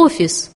офис